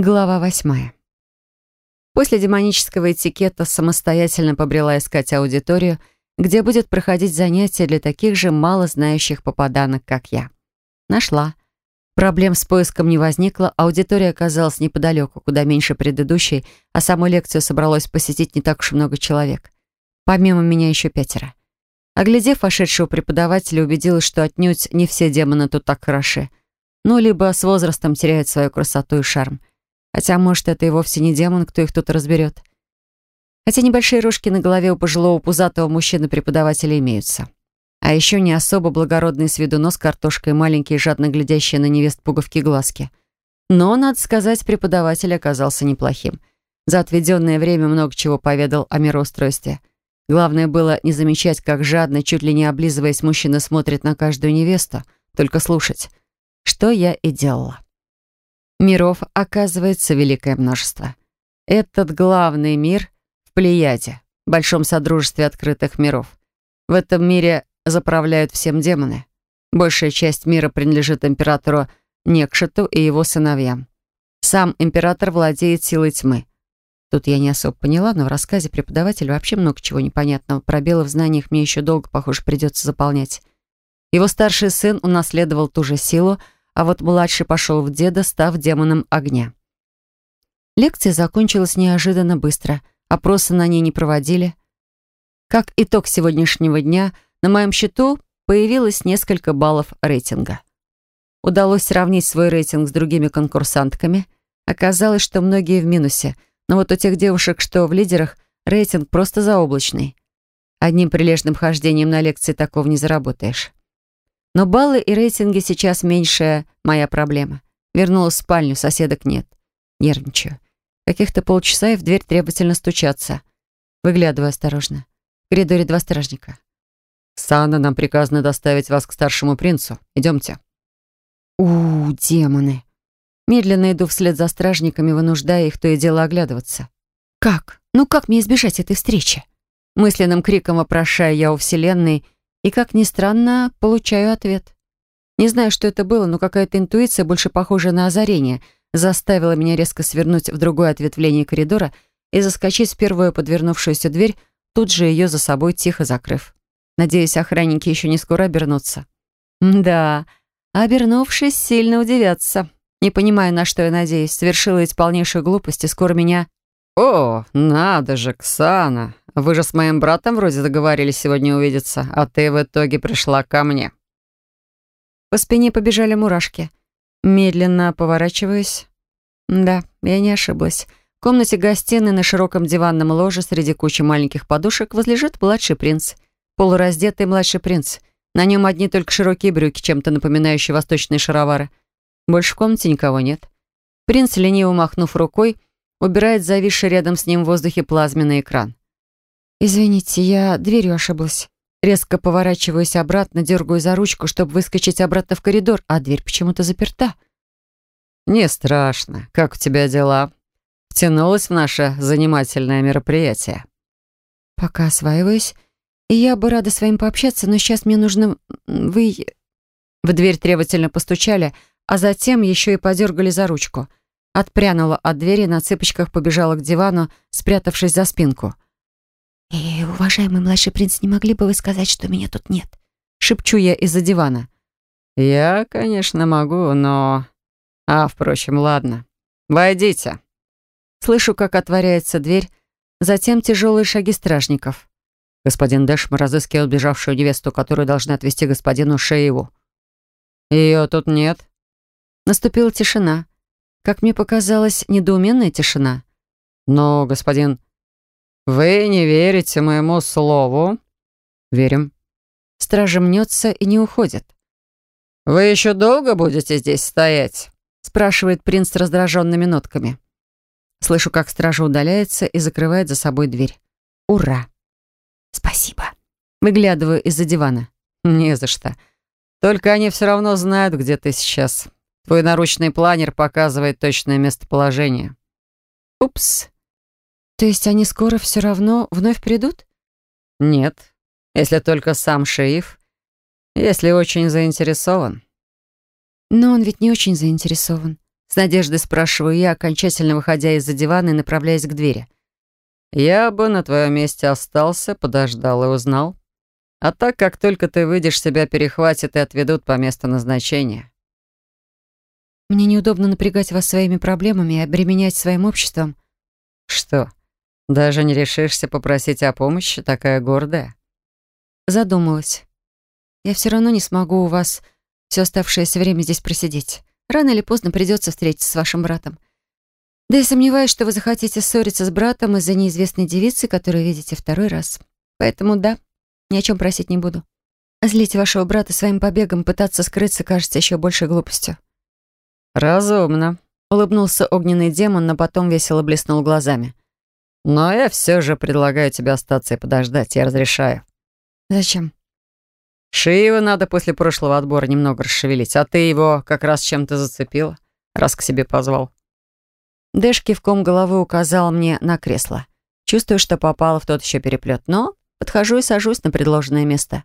Глава восьмая. После демонического этикета самостоятельно побрела искать аудиторию, где будет проходить занятия для таких же мало знающих попаданок, как я. Нашла. Проблем с поиском не возникло, аудитория оказалась неподалеку, куда меньше предыдущей, а саму лекцию собралось посетить не так уж много человек. Помимо меня еще пятеро. Оглядев вошедшего преподавателя, убедилась, что отнюдь не все демоны тут так хороши. Ну, либо с возрастом теряют свою красоту и шарм. Хотя, может, это и вовсе не демон, кто их тут разберет. Хотя небольшие рожки на голове у пожилого пузатого мужчины-преподавателя имеются. А еще не особо благородный с виду нос картошкой, маленькие, жадно глядящие на невест пуговки глазки. Но, надо сказать, преподаватель оказался неплохим. За отведенное время много чего поведал о мироустройстве. Главное было не замечать, как жадно, чуть ли не облизываясь, мужчина смотрит на каждую невесту, только слушать. Что я и делала. Миров, оказывается, великое множество. Этот главный мир в Плеяде, большом содружестве открытых миров. В этом мире заправляют всем демоны. Большая часть мира принадлежит императору Некшету и его сыновьям. Сам император владеет силой тьмы. Тут я не особо поняла, но в рассказе преподавателя вообще много чего непонятного. Пробелы в знаниях мне еще долго, похоже, придется заполнять. Его старший сын унаследовал ту же силу, а вот младший пошел в деда, став демоном огня. Лекция закончилась неожиданно быстро. Опросы на ней не проводили. Как итог сегодняшнего дня, на моем счету появилось несколько баллов рейтинга. Удалось сравнить свой рейтинг с другими конкурсантками. Оказалось, что многие в минусе, но вот у тех девушек, что в лидерах, рейтинг просто заоблачный. Одним прилежным хождением на лекции такого не заработаешь. Но баллы и рейтинги сейчас меньшая моя проблема. Вернулась в спальню, соседок нет. Нервничаю. Каких-то полчаса и в дверь требовательно стучаться. Выглядываю осторожно. В коридоре два стражника. «Сана, нам приказано доставить вас к старшему принцу. Идемте». у демоны. Медленно иду вслед за стражниками, вынуждая их то и дело оглядываться. «Как? Ну как мне избежать этой встречи?» Мысленным криком вопрошаю я у Вселенной — и, как ни странно, получаю ответ. Не знаю, что это было, но какая-то интуиция, больше похожая на озарение, заставила меня резко свернуть в другое ответвление коридора и заскочить в первую подвернувшуюся дверь, тут же ее за собой тихо закрыв. Надеюсь, охранники еще не скоро обернутся. Да, обернувшись, сильно удивятся. Не понимаю, на что я надеюсь. Совершила ведь полнейшую глупость, и скоро меня... «О, надо же, Ксана! Вы же с моим братом вроде договорились сегодня увидеться, а ты в итоге пришла ко мне». По спине побежали мурашки. Медленно поворачиваюсь. Да, я не ошиблась. В комнате гостиной на широком диванном ложе среди кучи маленьких подушек возлежит младший принц. Полураздетый младший принц. На нем одни только широкие брюки, чем-то напоминающие восточные шаровары. Больше в комнате никого нет. Принц, лениво махнув рукой, убирает зависший рядом с ним в воздухе плазменный экран. «Извините, я дверью ошиблась». Резко поворачиваюсь обратно, дергаю за ручку, чтобы выскочить обратно в коридор, а дверь почему-то заперта. «Не страшно. Как у тебя дела? Втянулась в наше занимательное мероприятие?» «Пока осваиваюсь. И я бы рада с вами пообщаться, но сейчас мне нужно... Вы...» В дверь требовательно постучали, а затем еще и подергали за ручку. Отпрянула от двери, на цыпочках побежала к дивану, спрятавшись за спинку. «И, уважаемый младший принц, не могли бы вы сказать, что меня тут нет?» Шепчу я из-за дивана. «Я, конечно, могу, но...» «А, впрочем, ладно. Войдите». Слышу, как отворяется дверь, затем тяжелые шаги стражников. Господин Дэшмар разыскивает бежавшую невесту, которую должны отвезти господину Шееву. «Ее тут нет». Наступила тишина. Как мне показалось, недоуменная тишина. «Но, господин «Вы не верите моему слову?» «Верим». Стража мнется и не уходит. «Вы еще долго будете здесь стоять?» спрашивает принц с раздраженными нотками. Слышу, как стража удаляется и закрывает за собой дверь. «Ура!» «Спасибо!» Выглядываю из-за дивана. «Не за что. Только они все равно знают, где ты сейчас. Твой наручный планер показывает точное местоположение». «Упс!» То есть они скоро все равно вновь придут? Нет, если только сам шериф, если очень заинтересован. Но он ведь не очень заинтересован. С надеждой спрашиваю я, окончательно выходя из-за дивана и направляясь к двери. «Я бы на твоем месте остался, подождал и узнал. А так, как только ты выйдешь, себя перехватят и отведут по месту назначения». «Мне неудобно напрягать вас своими проблемами и обременять своим обществом». «Что, даже не решишься попросить о помощи, такая гордая?» Задумалась. «Я все равно не смогу у вас все оставшееся время здесь просидеть. Рано или поздно придется встретиться с вашим братом. Да и сомневаюсь, что вы захотите ссориться с братом из-за неизвестной девицы, которую видите второй раз. Поэтому да, ни о чем просить не буду. Злить вашего брата своим побегом, пытаться скрыться, кажется еще большей глупостью. «Разумно», — улыбнулся огненный демон, но потом весело блеснул глазами. «Но я все же предлагаю тебе остаться и подождать, я разрешаю». «Зачем?» «Шиева надо после прошлого отбора немного расшевелить, а ты его как раз чем-то зацепила, раз к себе позвал». Дэш кивком головы указал мне на кресло. Чувствую, что попала в тот еще переплет, но подхожу и сажусь на предложенное место.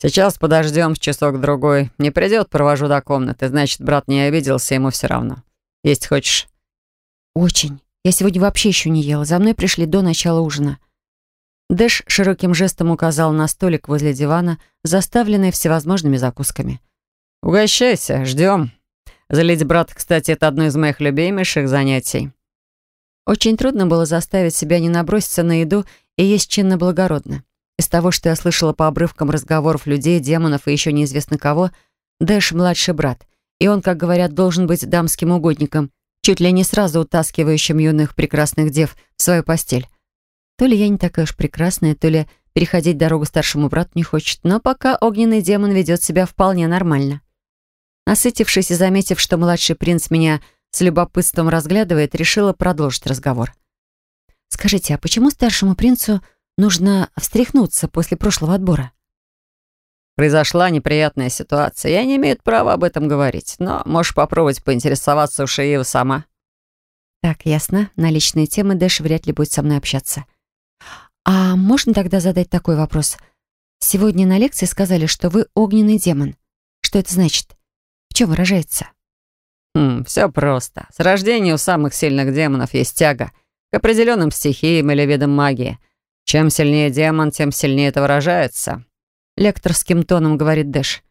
«Сейчас подождем с часок-другой. Не придет, провожу до комнаты. Значит, брат не обиделся, ему все равно. Есть хочешь?» «Очень. Я сегодня вообще еще не ела. За мной пришли до начала ужина». Дэш широким жестом указал на столик возле дивана, заставленный всевозможными закусками. «Угощайся, ждем. Залить брат, кстати, это одно из моих любимейших занятий». Очень трудно было заставить себя не наброситься на еду и есть чинно-благородно. Из того, что я слышала по обрывкам разговоров людей, демонов и еще неизвестно кого, Дэш — младший брат, и он, как говорят, должен быть дамским угодником, чуть ли не сразу утаскивающим юных прекрасных дев в свою постель. То ли я не такая уж прекрасная, то ли переходить дорогу старшему брату не хочет, но пока огненный демон ведет себя вполне нормально. Насытившись и заметив, что младший принц меня с любопытством разглядывает, решила продолжить разговор. «Скажите, а почему старшему принцу нужно встряхнуться после прошлого отбора?» Произошла неприятная ситуация. Я не имею права об этом говорить, но можешь попробовать поинтересоваться у Шиева сама. Так, ясно. На личные темы Дэш вряд ли будет со мной общаться. А можно тогда задать такой вопрос? Сегодня на лекции сказали, что вы огненный демон. Что это значит? В чем выражается? Хм, все просто. С рождения у самых сильных демонов есть тяга к определенным стихиям или видам магии. Чем сильнее демон, тем сильнее это выражается. Лекторским тоном говорит Дэш.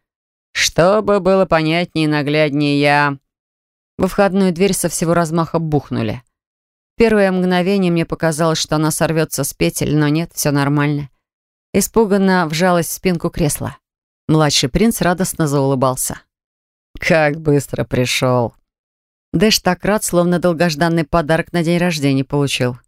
Чтобы было понятнее и нагляднее, я... Во входную дверь со всего размаха бухнули. Первое мгновение мне показалось, что она сорвется с петель, но нет, все нормально. Испуганно вжалась в спинку кресла. Младший принц радостно заулыбался. «Как быстро пришел!» Дэш так рад, словно долгожданный подарок на день рождения получил.